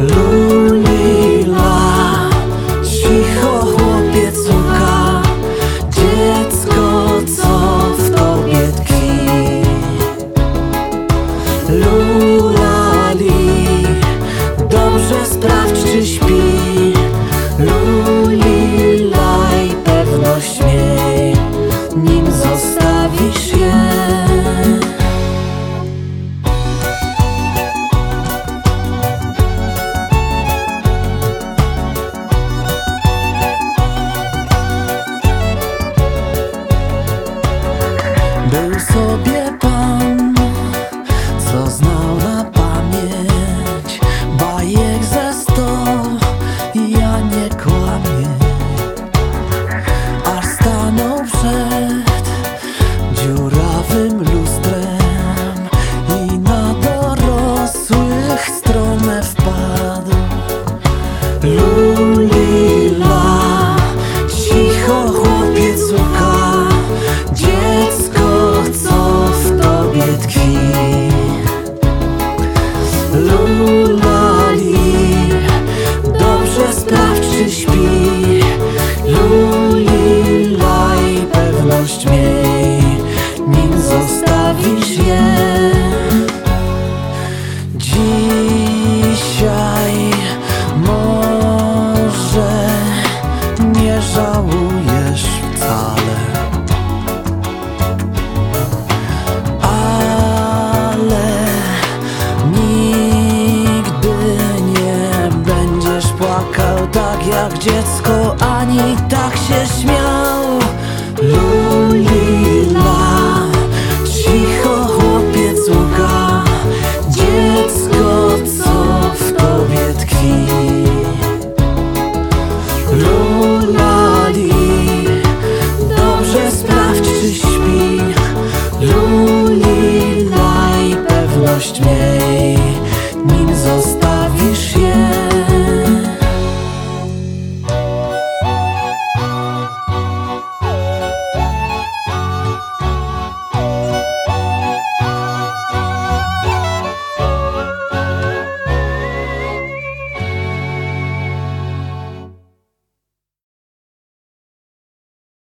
Lulila, cicho chłopiec łka, dziecko co w tobie tkwi. Lulali, dobrze sprawdź czy śpi. 特别。Dziecko, ani tak się śmiał. Lulila, cicho chłopiec łka, dziecko co w tobie tkwi. Lulali, dobrze sprawdź czy śpi. Lulilaj, pewność miej.